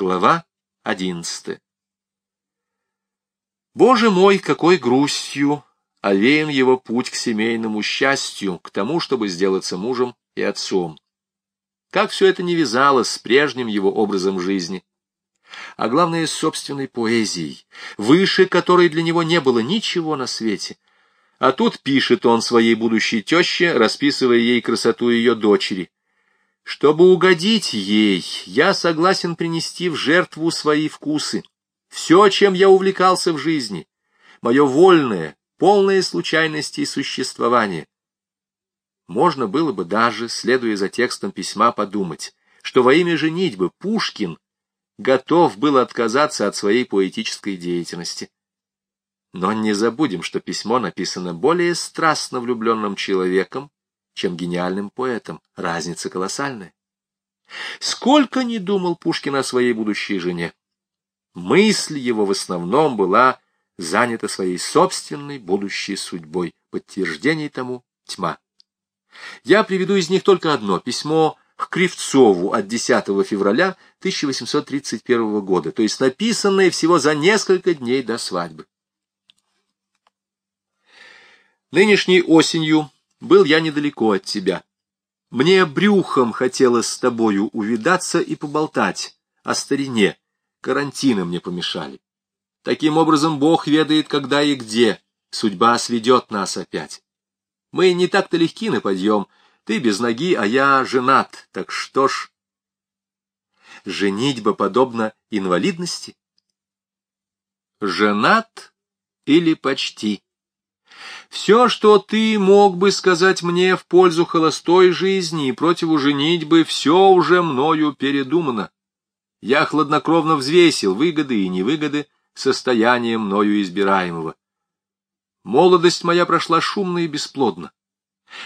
Глава одиннадцатая. Боже мой, какой грустью овеян его путь к семейному счастью, к тому, чтобы сделаться мужем и отцом. Как все это не вязалось с прежним его образом жизни, а главное, с собственной поэзией, выше которой для него не было ничего на свете. А тут пишет он своей будущей теще, расписывая ей красоту ее дочери. «Чтобы угодить ей, я согласен принести в жертву свои вкусы, все, чем я увлекался в жизни, мое вольное, полное случайностей существование. Можно было бы даже, следуя за текстом письма, подумать, что во имя женитьбы Пушкин готов был отказаться от своей поэтической деятельности. Но не забудем, что письмо написано более страстно влюбленным человеком, чем гениальным поэтом. Разница колоссальная. Сколько не думал Пушкин о своей будущей жене. Мысль его в основном была занята своей собственной будущей судьбой. Подтверждений тому тьма. Я приведу из них только одно письмо к Кривцову от 10 февраля 1831 года, то есть написанное всего за несколько дней до свадьбы. Нынешней осенью был я недалеко от тебя. Мне брюхом хотелось с тобою увидаться и поболтать о старине. Карантины мне помешали. Таким образом, Бог ведает, когда и где. Судьба сведет нас опять. Мы не так-то легки на подъем, ты без ноги, а я женат, так что ж... Женитьба подобна инвалидности? Женат или почти? Все, что ты мог бы сказать мне в пользу холостой жизни и против женитьбы, все уже мною передумано. Я хладнокровно взвесил выгоды и невыгоды состояния мною избираемого. Молодость моя прошла шумно и бесплодно.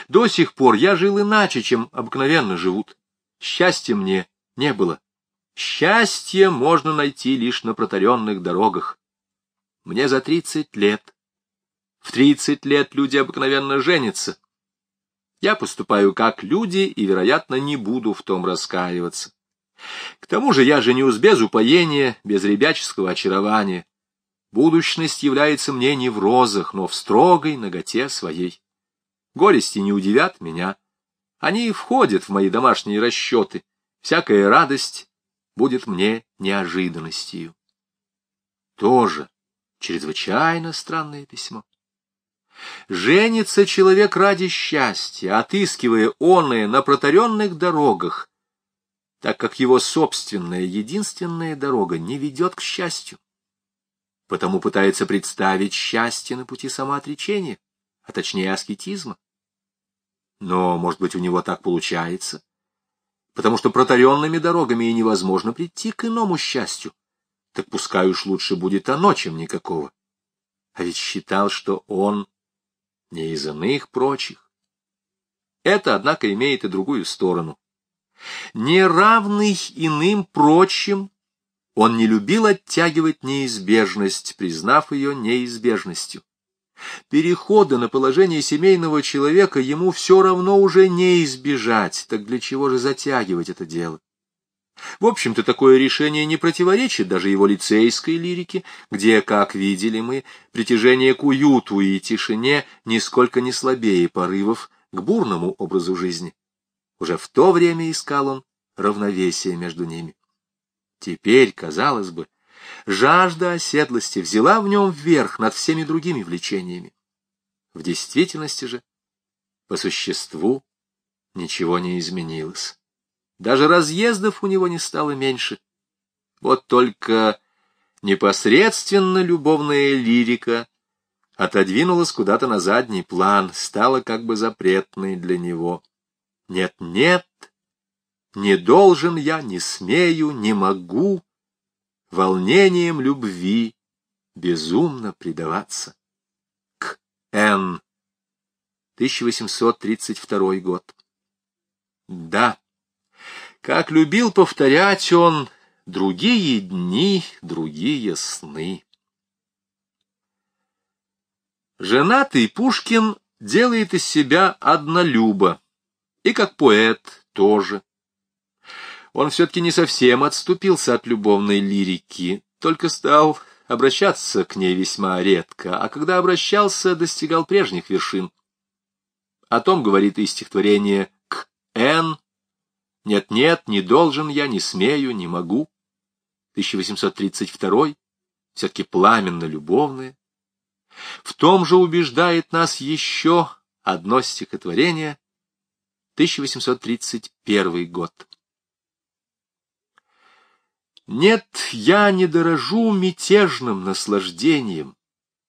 До сих пор я жил иначе, чем обыкновенно живут. Счастья мне не было. Счастье можно найти лишь на протаренных дорогах. Мне за тридцать лет. В тридцать лет люди обыкновенно женятся. Я поступаю как люди и, вероятно, не буду в том раскаиваться. К тому же я женюсь без упоения, без ребяческого очарования. Будущность является мне не в розах, но в строгой ноготе своей. Горести не удивят меня. Они входят в мои домашние расчеты. Всякая радость будет мне неожиданностью. Тоже чрезвычайно странное письмо. Женится человек ради счастья, отыскивая оное на протаренных дорогах, так как его собственная единственная дорога не ведет к счастью. Потому пытается представить счастье на пути самоотречения а точнее аскетизма. Но, может быть, у него так получается, потому что протаренными дорогами и невозможно прийти к иному счастью. Так пускай уж лучше будет оно, чем никакого. А ведь считал, что он не из иных прочих. Это, однако, имеет и другую сторону. Неравный иным прочим, он не любил оттягивать неизбежность, признав ее неизбежностью. Перехода на положение семейного человека ему все равно уже не избежать, так для чего же затягивать это дело? В общем-то, такое решение не противоречит даже его лицейской лирике, где, как видели мы, притяжение к уюту и тишине нисколько не слабее порывов к бурному образу жизни. Уже в то время искал он равновесие между ними. Теперь, казалось бы, жажда оседлости взяла в нем вверх над всеми другими влечениями. В действительности же, по существу, ничего не изменилось. Даже разъездов у него не стало меньше. Вот только непосредственно любовная лирика отодвинулась куда-то на задний план, стала как бы запретной для него. Нет-нет, не должен я, не смею, не могу волнением любви безумно предаваться. К. Н. 1832 год. Да, как любил повторять он, другие дни, другие сны. Женатый Пушкин делает из себя однолюба, и как поэт тоже. Он все-таки не совсем отступился от любовной лирики, только стал обращаться к ней весьма редко, а когда обращался, достигал прежних вершин. О том говорит и стихотворение «К Н». «Нет-нет, не должен я, не смею, не могу». 1832 все-таки пламенно-любовное. В том же убеждает нас еще одно стихотворение, 1831 год. Нет, я не дорожу мятежным наслаждением,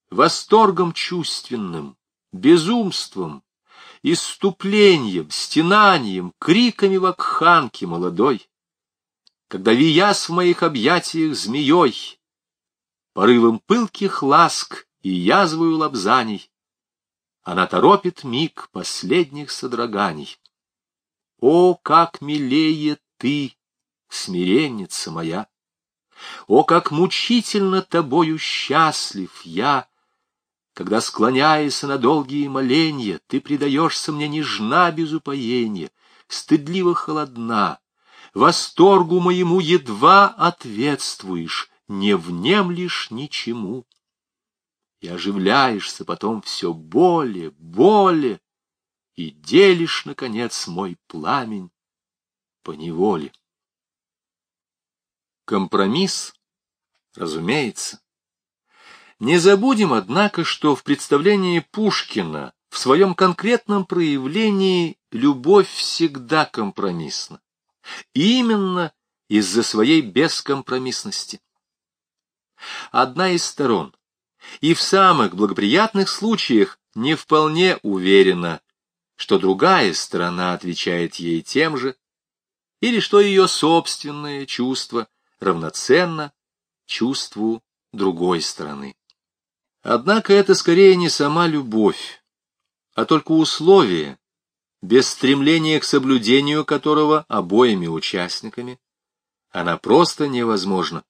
восторгом чувственным, безумством, иступлением, стенанием, криками вакханки молодой, когда, вияс в моих объятиях змеей, порывом пылких ласк и язвою лобзаний, она торопит миг последних содроганий. О, как милее ты, смиренница моя! О, как мучительно тобою счастлив я, когда, склоняясь на долгие моленья, ты предаешься мне нежна без упоения, стыдливо холодна, восторгу моему едва ответствуешь, не внемлишь ничему. И оживляешься потом все более, более, и делишь, наконец, мой пламень по неволе. Компромисс, разумеется. Не забудем, однако, что в представлении Пушкина в своем конкретном проявлении любовь всегда компромиссна. Именно из-за своей бескомпромиссности. Одна из сторон и в самых благоприятных случаях не вполне уверена, что другая сторона отвечает ей тем же, или что ее собственное чувство равноценно чувству другой стороны. Однако это скорее не сама любовь, а только условие, без стремления к соблюдению которого обоими участниками она просто невозможна.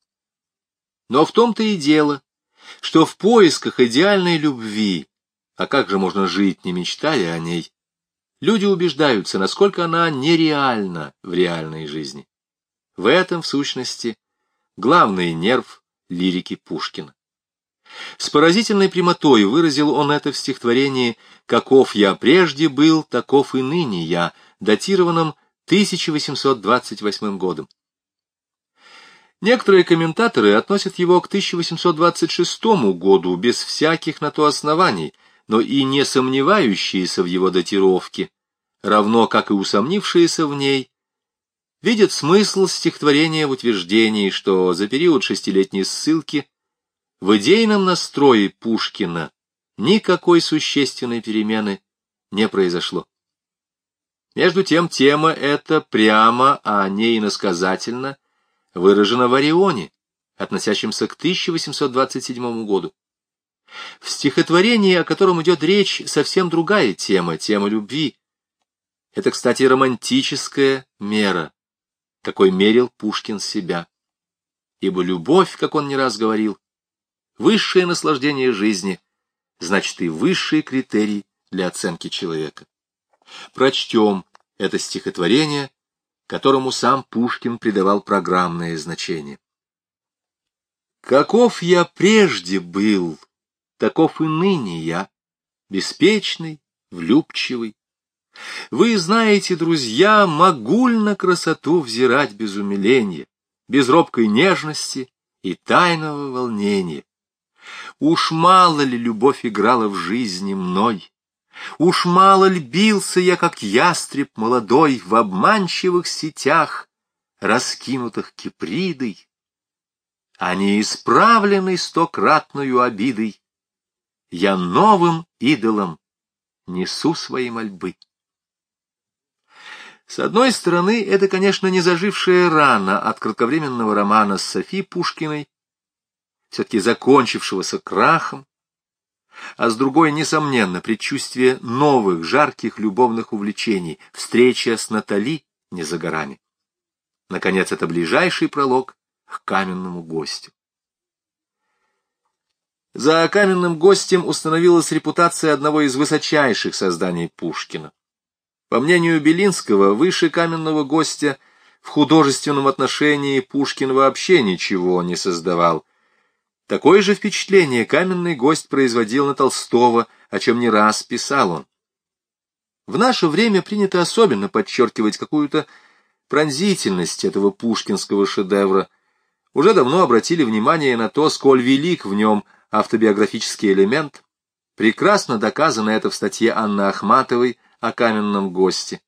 Но в том-то и дело, что в поисках идеальной любви, а как же можно жить, не мечтая о ней, люди убеждаются, насколько она нереальна в реальной жизни. В этом, в сущности, главный нерв лирики Пушкина. С поразительной прямотой выразил он это в стихотворении «Каков я прежде был, таков и ныне я», датированном 1828 годом. Некоторые комментаторы относят его к 1826 году без всяких на то оснований, но и не сомневающиеся в его датировке, равно как и усомнившиеся в ней, видят смысл стихотворения в утверждении, что за период шестилетней ссылки в идейном настрое Пушкина никакой существенной перемены не произошло. Между тем, тема эта прямо, а не иносказательно, выражена в Орионе, относящемся к 1827 году. В стихотворении, о котором идет речь, совсем другая тема, тема любви. Это, кстати, романтическая мера, какой мерил Пушкин себя. Ибо любовь, как он не раз говорил, высшее наслаждение жизни, значит и высший критерий для оценки человека. Прочтем это стихотворение которому сам Пушкин придавал программное значение. Каков я прежде был, таков и ныне я, беспечный, влюбчивый. Вы знаете, друзья, могу ли на красоту взирать без умиления, без робкой нежности и тайного волнения. Уж мало ли любовь играла в жизни мной, Уж мало льбился я, как ястреб молодой, в обманчивых сетях, раскинутых кипридой, а не исправленный стократную обидой. Я новым идолом несу свои мольбы. С одной стороны, это, конечно, не зажившая рана от кратковременного романа с Софи Пушкиной, все-таки закончившегося крахом, а с другой, несомненно, предчувствие новых жарких любовных увлечений, встреча с Натали не за горами. Наконец, это ближайший пролог к каменному гостю. За каменным гостем установилась репутация одного из высочайших созданий Пушкина. По мнению Белинского, выше каменного гостя в художественном отношении Пушкин вообще ничего не создавал. Такое же впечатление каменный гость производил на Толстого, о чем не раз писал он. В наше время принято особенно подчеркивать какую-то пронзительность этого пушкинского шедевра. Уже давно обратили внимание на то, сколь велик в нем автобиографический элемент. Прекрасно доказано это в статье Анны Ахматовой о каменном госте.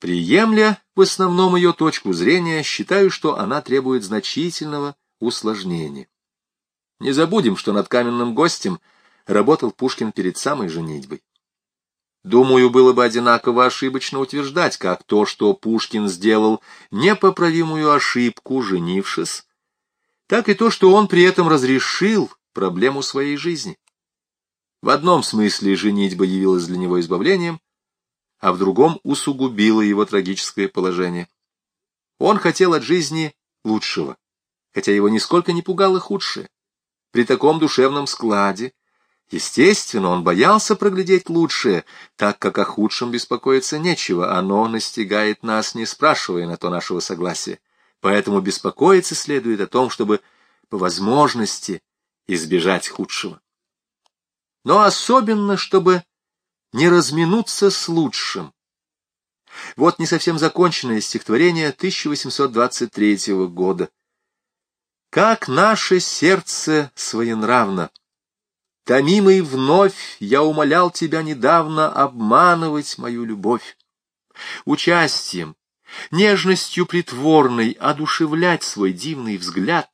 Приемля в основном ее точку зрения, считаю, что она требует значительного усложнения. Не забудем, что над каменным гостем работал Пушкин перед самой женитьбой. Думаю, было бы одинаково ошибочно утверждать, как то, что Пушкин сделал непоправимую ошибку, женившись, так и то, что он при этом разрешил проблему своей жизни. В одном смысле женитьба явилась для него избавлением, а в другом усугубила его трагическое положение. Он хотел от жизни лучшего, хотя его нисколько не пугало худшее. При таком душевном складе Естественно, он боялся проглядеть лучшее, так как о худшем беспокоиться нечего, оно настигает нас, не спрашивая на то нашего согласия. Поэтому беспокоиться следует о том, чтобы по возможности избежать худшего. Но особенно, чтобы не разминуться с лучшим. Вот не совсем законченное стихотворение 1823 года. «Как наше сердце своенравно!» Томимый вновь, я умолял тебя недавно обманывать мою любовь. Участием, нежностью притворной одушевлять свой дивный взгляд,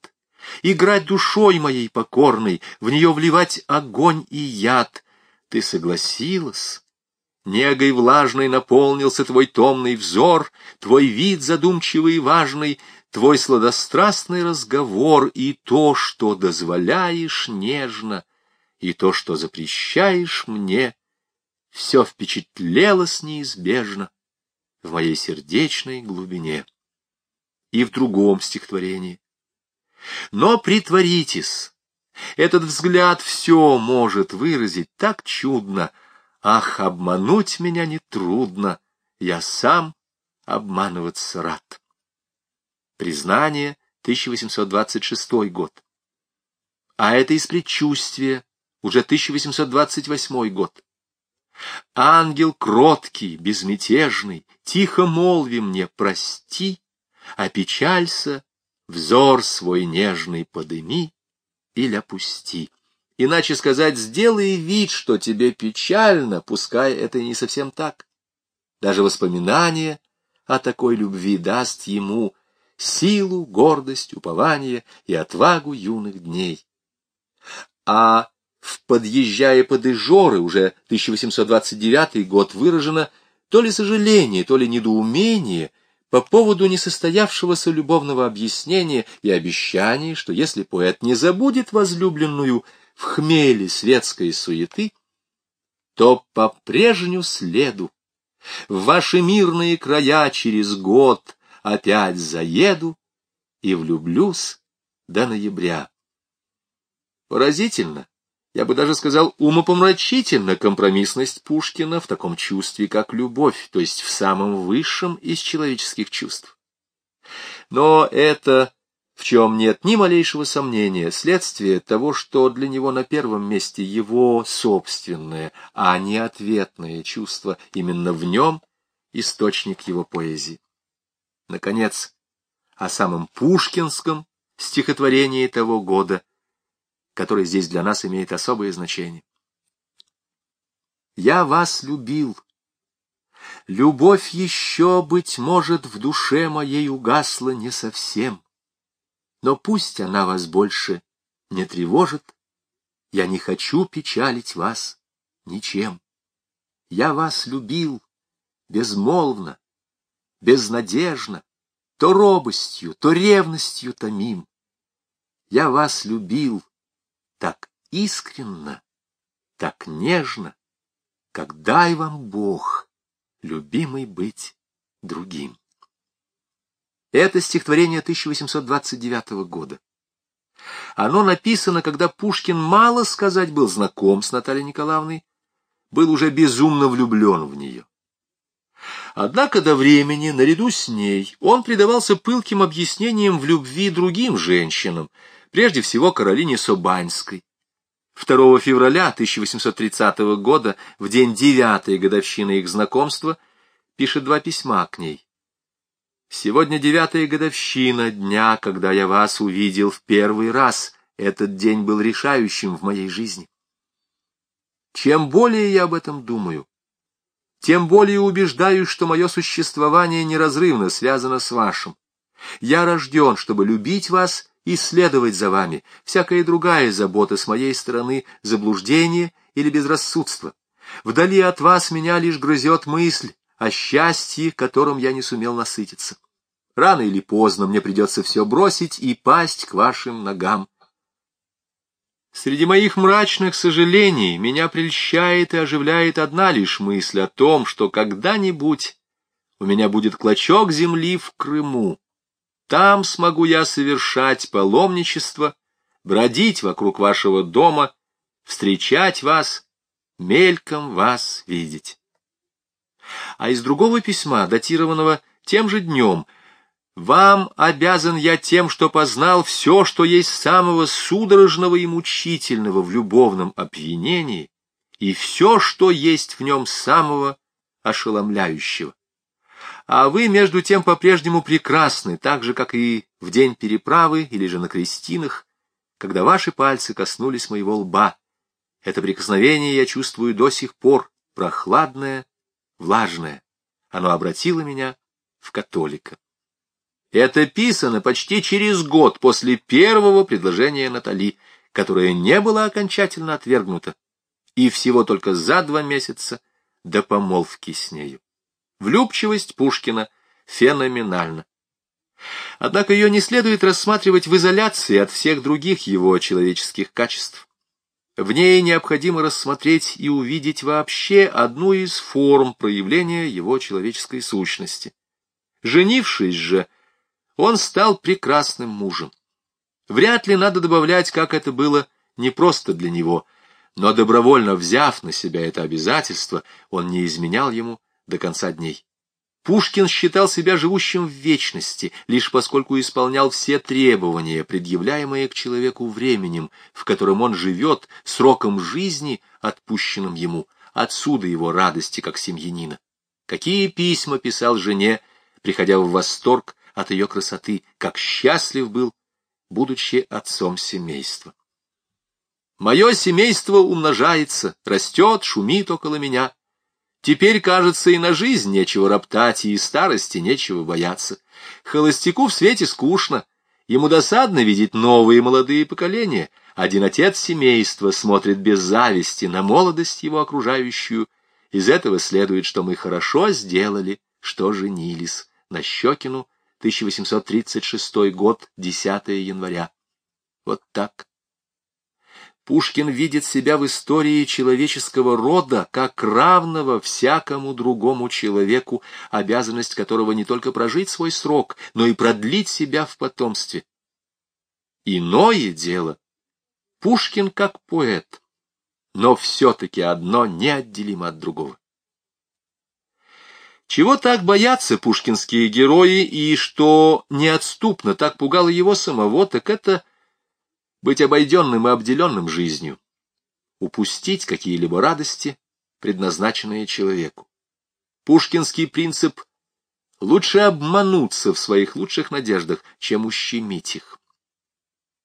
играть душой моей покорной, в нее вливать огонь и яд. Ты согласилась? Негой влажной наполнился твой томный взор, твой вид задумчивый и важный, твой сладострастный разговор и то, что дозволяешь нежно — и то, что запрещаешь мне, все впечатлелось неизбежно в моей сердечной глубине. И в другом стихотворении. Но притворитесь, этот взгляд все может выразить так чудно. Ах, обмануть меня нетрудно, я сам обманываться рад. Признание, 1826 год. А это из предчувствия уже 1828 год. Ангел кроткий, безмятежный, тихо молви мне прости, опечалься, взор свой нежный подыми или опусти. Иначе сказать, сделай вид, что тебе печально, пускай это не совсем так. Даже воспоминание о такой любви даст ему силу, гордость, упование и отвагу юных дней. А в «Подъезжая под Ижоры» уже 1829 год выражено то ли сожаление, то ли недоумение по поводу несостоявшегося любовного объяснения и обещания, что если поэт не забудет возлюбленную в хмеле светской суеты, то по прежнему следу в ваши мирные края через год опять заеду и влюблюсь до ноября. Поразительно, я бы даже сказал, умопомрачительна компромиссность Пушкина в таком чувстве, как любовь, то есть в самом высшем из человеческих чувств. Но это, в чем нет ни малейшего сомнения, следствие того, что для него на первом месте его собственное, а не ответное чувство, именно в нем источник его поэзии. Наконец, о самом пушкинском стихотворении того года который здесь для нас имеет особое значение. Я вас любил. Любовь еще, быть может, в душе моей угасла не совсем. Но пусть она вас больше не тревожит, я не хочу печалить вас ничем. Я вас любил безмолвно, безнадежно, то робостью, то ревностью томим. Я вас любил так искренно, так нежно, как дай вам Бог, любимый быть другим. Это стихотворение 1829 года. Оно написано, когда Пушкин, мало сказать, был знаком с Натальей Николаевной, был уже безумно влюблен в нее. Однако до времени, наряду с ней, он предавался пылким объяснениям в любви другим женщинам, прежде всего Каролине Собанской. 2 февраля 1830 года, в день девятой годовщины их знакомства, пишет два письма к ней. «Сегодня девятая годовщина дня, когда я вас увидел в первый раз. Этот день был решающим в моей жизни. Чем более я об этом думаю, тем более убеждаюсь, что мое существование неразрывно связано с вашим. Я рожден, чтобы любить вас и следовать за вами. Всякая другая забота с моей стороны — заблуждение или безрассудство. Вдали от вас меня лишь грызет мысль о счастье, которым я не сумел насытиться. Рано или поздно мне придется все бросить и пасть к вашим ногам. Среди моих мрачных сожалений меня прельщает и оживляет одна лишь мысль о том, что когда-нибудь у меня будет клочок земли в Крыму. Там смогу я совершать паломничество, бродить вокруг вашего дома, встречать вас, мельком вас видеть. А из другого письма, датированного тем же днем, вам обязан я тем, что познал все, что есть самого судорожного и мучительного в любовном опьянении, и все, что есть в нем самого ошеломляющего. А вы, между тем, по-прежнему прекрасны, так же, как и в день переправы или же на крестинах, когда ваши пальцы коснулись моего лба. Это прикосновение я чувствую до сих пор, прохладное, влажное. Оно обратило меня в католика. Это писано почти через год после первого предложения Натали, которое не было окончательно отвергнуто, и всего только за два месяца до помолвки с нею. Влюбчивость Пушкина феноменальна. Однако ее не следует рассматривать в изоляции от всех других его человеческих качеств. В ней необходимо рассмотреть и увидеть вообще одну из форм проявления его человеческой сущности. Женившись же, он стал прекрасным мужем. Вряд ли надо добавлять, как это было не просто для него, но добровольно взяв на себя это обязательство, он не изменял ему до конца дней. Пушкин считал себя живущим в вечности, лишь поскольку исполнял все требования, предъявляемые к человеку временем, в котором он живет, сроком жизни, отпущенным ему, отсюда его радости как семьянина. Какие письма писал жене, приходя в восторг от ее красоты, как счастлив был, будучи отцом семейства. Мое семейство умножается, растет, шумит около меня. Теперь, кажется, и на жизнь нечего роптать, и старости нечего бояться. Холостяку в свете скучно, ему досадно видеть новые молодые поколения. Один отец семейства смотрит без зависти на молодость его окружающую. Из этого следует, что мы хорошо сделали, что женились. На Щекину 1836 год, 10 января. Вот так. Пушкин видит себя в истории человеческого рода как равного всякому другому человеку, обязанность которого не только прожить свой срок, но и продлить себя в потомстве. Иное дело. Пушкин как поэт, но все-таки одно неотделимо от другого. Чего так боятся пушкинские герои, и что неотступно так пугало его самого, так это быть обойденным и обделенным жизнью, упустить какие-либо радости, предназначенные человеку. Пушкинский принцип — лучше обмануться в своих лучших надеждах, чем ущемить их.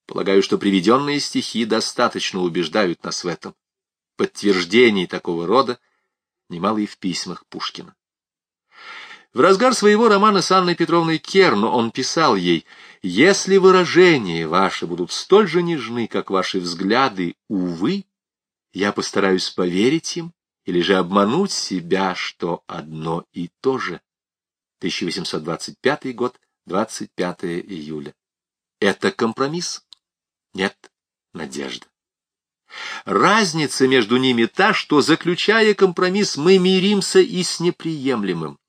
Полагаю, что приведенные стихи достаточно убеждают нас в этом. Подтверждений такого рода немало и в письмах Пушкина. В разгар своего романа с Анной Петровной Керн он писал ей, «Если выражения ваши будут столь же нежны, как ваши взгляды, увы, я постараюсь поверить им или же обмануть себя, что одно и то же». 1825 год, 25 июля. Это компромисс? Нет, надежда. Разница между ними та, что, заключая компромисс, мы миримся и с неприемлемым.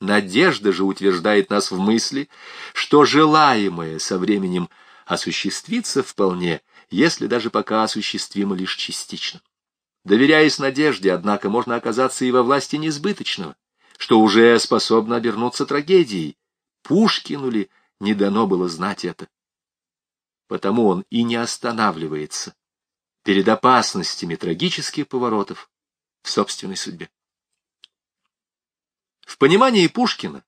Надежда же утверждает нас в мысли, что желаемое со временем осуществится вполне, если даже пока осуществимо лишь частично. Доверяясь надежде, однако, можно оказаться и во власти несбыточного. что уже способно обернуться трагедией. Пушкину ли не дано было знать это? Потому он и не останавливается перед опасностями трагических поворотов в собственной судьбе. В понимании Пушкина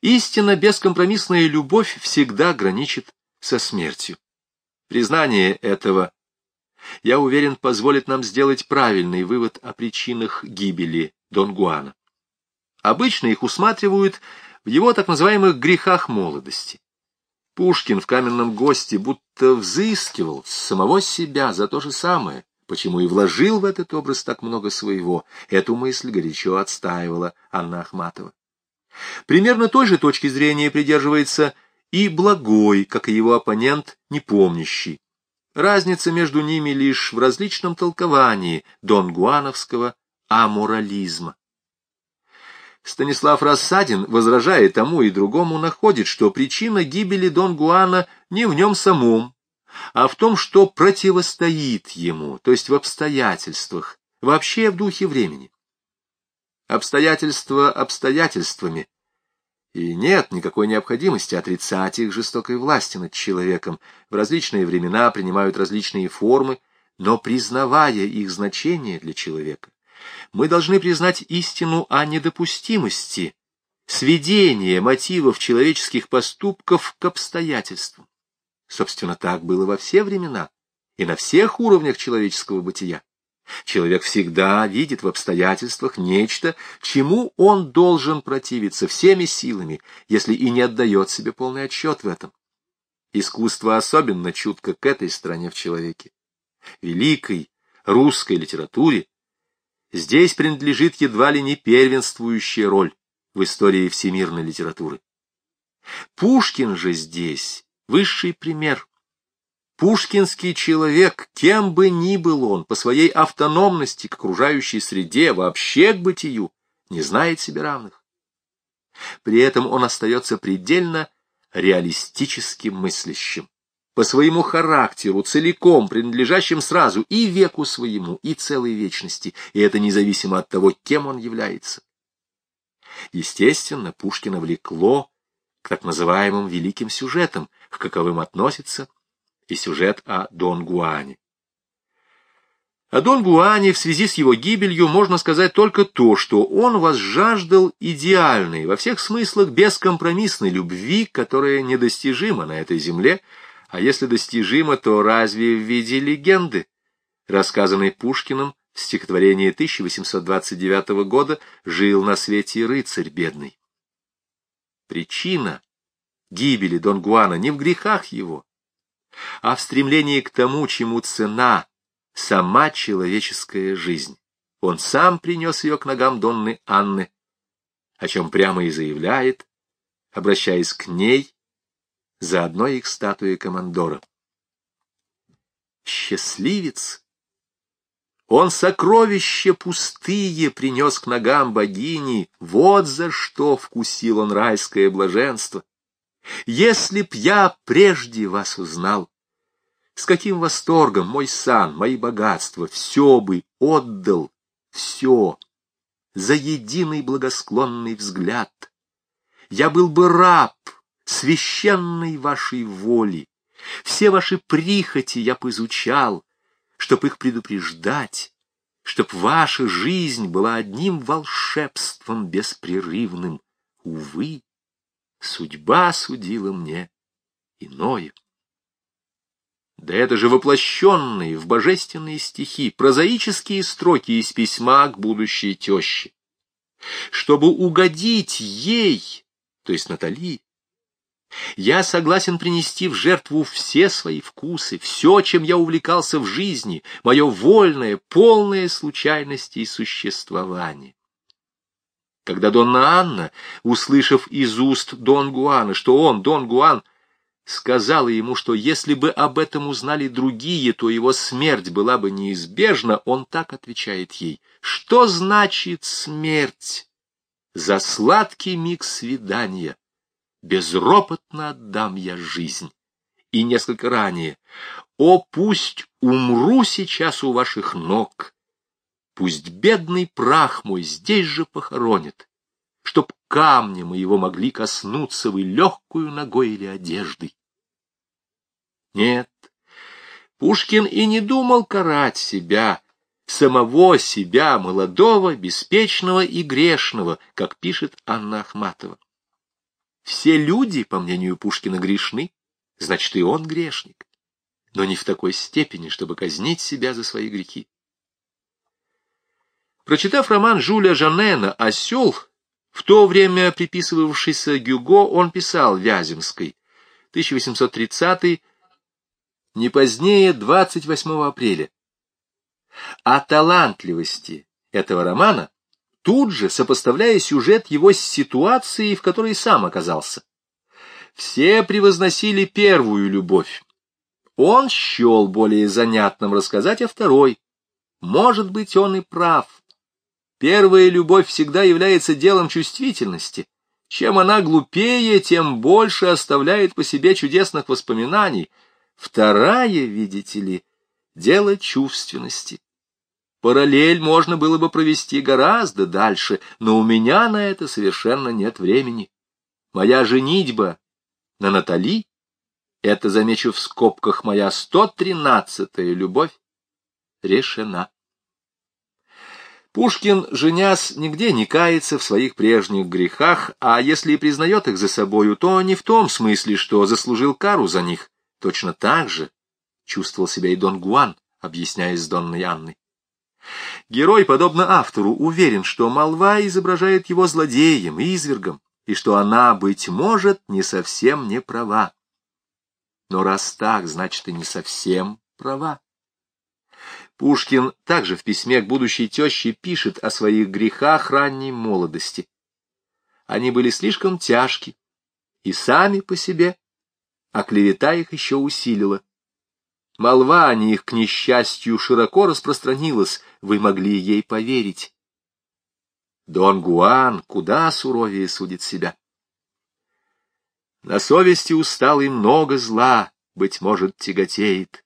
истинно бескомпромиссная любовь всегда граничит со смертью. Признание этого, я уверен, позволит нам сделать правильный вывод о причинах гибели Дон Гуана. Обычно их усматривают в его так называемых грехах молодости. Пушкин в каменном госте будто взыскивал самого себя за то же самое, почему и вложил в этот образ так много своего. Эту мысль горячо отстаивала Анна Ахматова. Примерно той же точки зрения придерживается и Благой, как и его оппонент, непомнящий. Разница между ними лишь в различном толковании донгуановского аморализма. Станислав Рассадин, возражая тому и другому, находит, что причина гибели Дон Гуана не в нем самом, а в том, что противостоит ему, то есть в обстоятельствах, вообще в духе времени. Обстоятельства обстоятельствами, и нет никакой необходимости отрицать их жестокой власти над человеком. В различные времена принимают различные формы, но признавая их значение для человека, мы должны признать истину о недопустимости сведения мотивов человеческих поступков к обстоятельствам. Собственно, так было во все времена и на всех уровнях человеческого бытия. Человек всегда видит в обстоятельствах нечто, чему он должен противиться всеми силами, если и не отдает себе полный отчет в этом. Искусство особенно чутко к этой стороне в человеке. Великой русской литературе Здесь принадлежит едва ли не первенствующая роль в истории всемирной литературы. Пушкин же здесь высший пример. Пушкинский человек, кем бы ни был он, по своей автономности к окружающей среде, вообще к бытию, не знает себе равных. При этом он остается предельно реалистическим мыслящим по своему характеру, целиком принадлежащим сразу и веку своему, и целой вечности, и это независимо от того, кем он является. Естественно, Пушкина влекло к так называемым великим сюжетам, к каковым относится и сюжет о Дон Гуане. О Дон Гуане в связи с его гибелью можно сказать только то, что он возжаждал идеальной, во всех смыслах бескомпромиссной любви, которая недостижима на этой земле, а если достижимо, то разве в виде легенды, рассказанной Пушкиным в стихотворении 1829 года «Жил на свете рыцарь бедный». Причина гибели Дон Гуана не в грехах его, а в стремлении к тому, чему цена — сама человеческая жизнь. Он сам принес ее к ногам Донны Анны, о чем прямо и заявляет, обращаясь к ней заодно их статуи командора. Счастливец! Он сокровища пустые принес к ногам богини, вот за что вкусил он райское блаженство. Если б я прежде вас узнал, с каким восторгом мой сан, мои богатства, все бы отдал, все, за единый благосклонный взгляд. Я был бы раб, священной вашей воли. Все ваши прихоти я поизучал, чтоб их предупреждать, чтоб ваша жизнь была одним волшебством беспрерывным. Увы, судьба судила мне иное. Да это же воплощенные в божественные стихи, прозаические строки из письма к будущей теще. Чтобы угодить ей, то есть Натали, я согласен принести в жертву все свои вкусы, все, чем я увлекался в жизни, мое вольное, полное случайности и существование. Когда Донна Анна, услышав из уст Дон Гуана, что он, Дон Гуан, сказала ему, что если бы об этом узнали другие, то его смерть была бы неизбежна, он так отвечает ей. Что значит смерть? За сладкий миг свидания безропотно отдам я жизнь. И несколько ранее, о, пусть умру сейчас у ваших ног, пусть бедный прах мой здесь же похоронит, чтоб камнем его могли коснуться вы легкую ногой или одеждой. Нет, Пушкин и не думал карать себя, самого себя, молодого, беспечного и грешного, как пишет Анна Ахматова. Все люди, по мнению Пушкина, грешны, значит, и он грешник, но не в такой степени, чтобы казнить себя за свои грехи. Прочитав роман Жюля Жанена «Осел», в то время приписывавшийся Гюго, он писал Вяземской, 1830 не позднее 28 апреля. О талантливости этого романа, тут же сопоставляя сюжет его с ситуацией, в которой сам оказался. Все превозносили первую любовь. Он счел более занятным рассказать о второй. Может быть, он и прав. Первая любовь всегда является делом чувствительности. Чем она глупее, тем больше оставляет по себе чудесных воспоминаний. Вторая, видите ли, дело чувственности. Параллель можно было бы провести гораздо дальше, но у меня на это совершенно нет времени. Моя женитьба на Натали — это, замечу в скобках, моя 113-я любовь решена. Пушкин, женясь, нигде не кается в своих прежних грехах, а если и признает их за собою, то не в том смысле, что заслужил кару за них. Точно так же чувствовал себя и Дон Гуан, объясняясь с Донной Анной. Герой, подобно автору, уверен, что молва изображает его злодеем и извергом, и что она, быть может, не совсем не права. Но раз так, значит, и не совсем права. Пушкин также в письме к будущей теще пишет о своих грехах ранней молодости. Они были слишком тяжки и сами по себе, а клевета их еще усилила. Молва о них, к несчастью, широко распространилась, вы могли ей поверить. Дон Гуан куда суровее судит себя. На совести усталый много зла, быть может, тяготеет.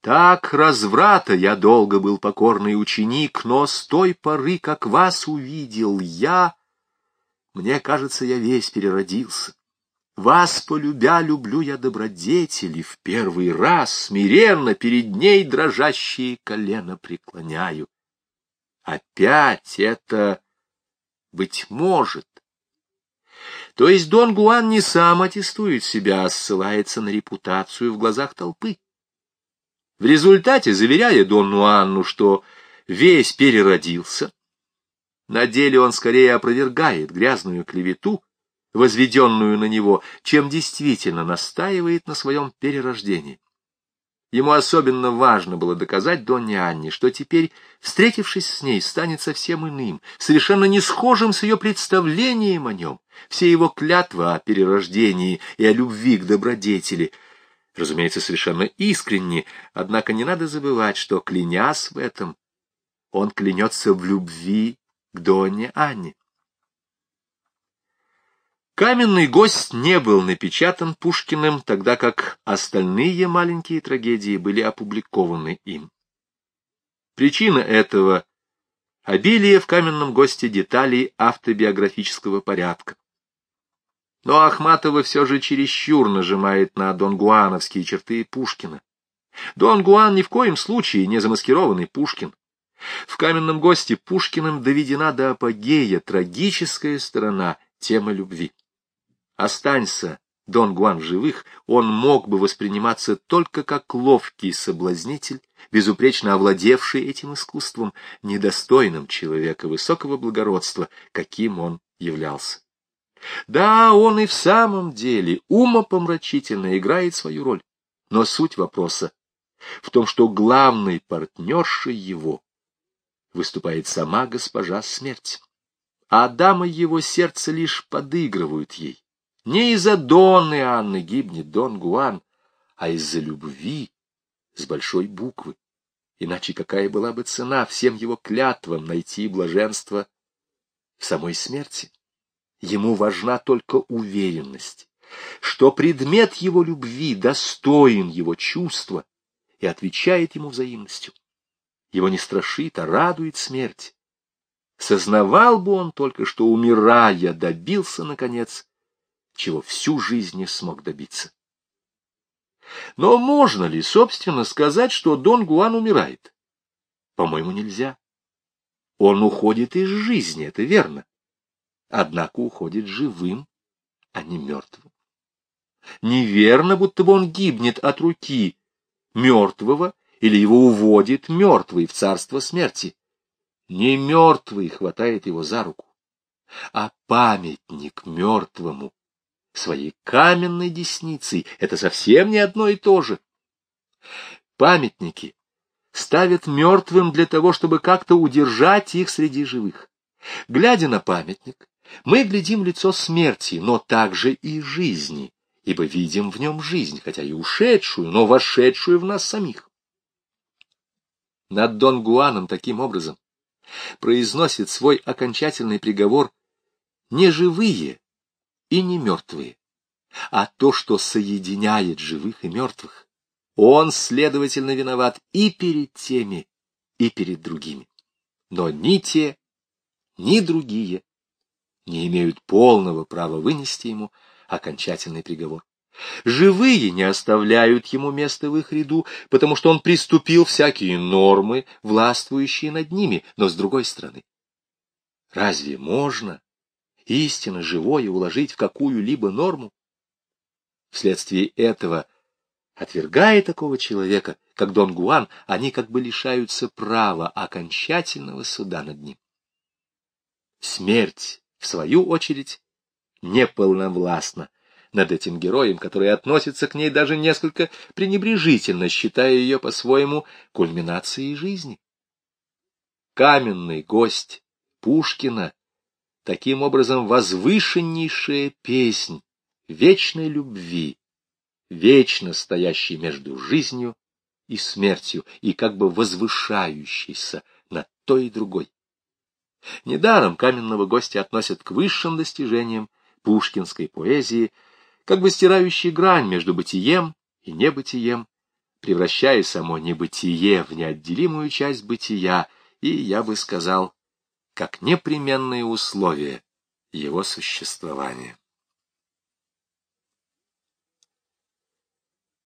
Так разврата я долго был покорный ученик, но с той поры, как вас увидел я, мне кажется, я весь переродился. Вас, полюбя, люблю я добродетели, в первый раз смиренно перед ней дрожащие колено преклоняю. Опять это, быть может. То есть Дон Гуан не сам аттестует себя, а ссылается на репутацию в глазах толпы. В результате, заверяя Донну Анну, что весь переродился, на деле он скорее опровергает грязную клевету, возведенную на него, чем действительно настаивает на своем перерождении. Ему особенно важно было доказать Донне Анне, что теперь, встретившись с ней, станет совсем иным, совершенно не схожим с ее представлением о нем. Все его клятвы о перерождении и о любви к добродетели — разумеется, совершенно искренне, однако не надо забывать, что, клянясь в этом, он клянется в любви к Донне Анне. Каменный гость не был напечатан Пушкиным, тогда как остальные маленькие трагедии были опубликованы им. Причина этого — обилие в каменном госте деталей автобиографического порядка. Но Ахматова все же чересчур нажимает на донгуановские черты Пушкина. Дон Гуан ни в коем случае не замаскированный Пушкин. В «Каменном госте» Пушкиным доведена до апогея трагическая сторона темы любви. Останься Дон Гуан в живых, он мог бы восприниматься только как ловкий соблазнитель, безупречно овладевший этим искусством, недостойным человека высокого благородства, каким он являлся. Да, он и в самом деле умопомрачительно играет свою роль. Но суть вопроса в том, что главной партнершей его выступает сама госпожа смерть. А дамы его сердца лишь подыгрывают ей. Не из-за Донны Анны гибнет Дон Гуан, а из-за любви с большой буквы. Иначе какая была бы цена всем его клятвам найти блаженство в самой смерти? Ему важна только уверенность, что предмет его любви достоин его чувства и отвечает ему взаимностью. Его не страшит, а радует смерть. сознавал бы он только, что, умирая, добился, наконец, чего всю жизнь не смог добиться. Но можно ли, собственно, сказать, что Дон Гуан умирает? По-моему, нельзя. Он уходит из жизни, это верно. Однако уходит живым, а не мертвым. Неверно, будто бы он гибнет от руки мертвого или его уводит мертвый в царство смерти. Не мертвый хватает его за руку, а памятник мертвому своей каменной десницей. Это совсем не одно и то же. Памятники ставят мертвым для того, чтобы как-то удержать их среди живых. Глядя на памятник, мы глядим лицо смерти, но также и жизни, ибо видим в нем жизнь, хотя и ушедшую, но вошедшую в нас самих. Над Дон Гуаном таким образом произносит свой окончательный приговор не живые и не мертвые, а то, что соединяет живых и мертвых. Он, следовательно, виноват и перед теми, и перед другими. Но ни те, ни другие не имеют полного права вынести ему окончательный приговор. Живые не оставляют ему места в их ряду, потому что он приступил всякие нормы, властвующие над ними, но с другой стороны. Разве можно истинно живое уложить в какую-либо норму? Вследствие этого, отвергая такого человека, как Дон Гуан, они как бы лишаются права окончательного суда над ним. Смерть, в свою очередь, неполновластна над этим героем, который относится к ней даже несколько пренебрежительно, считая ее по-своему кульминацией жизни. Каменный гость Пушкина, таким образом возвышеннейшая песнь вечной любви, вечно стоящей между жизнью и смертью, и как бы возвышающейся над той и другой. Недаром каменного гостя относят к высшим достижениям пушкинской поэзии, как бы стирающей грань между бытием и небытием, превращая само небытие в неотделимую часть бытия и, я бы сказал, как непременные условия его существования.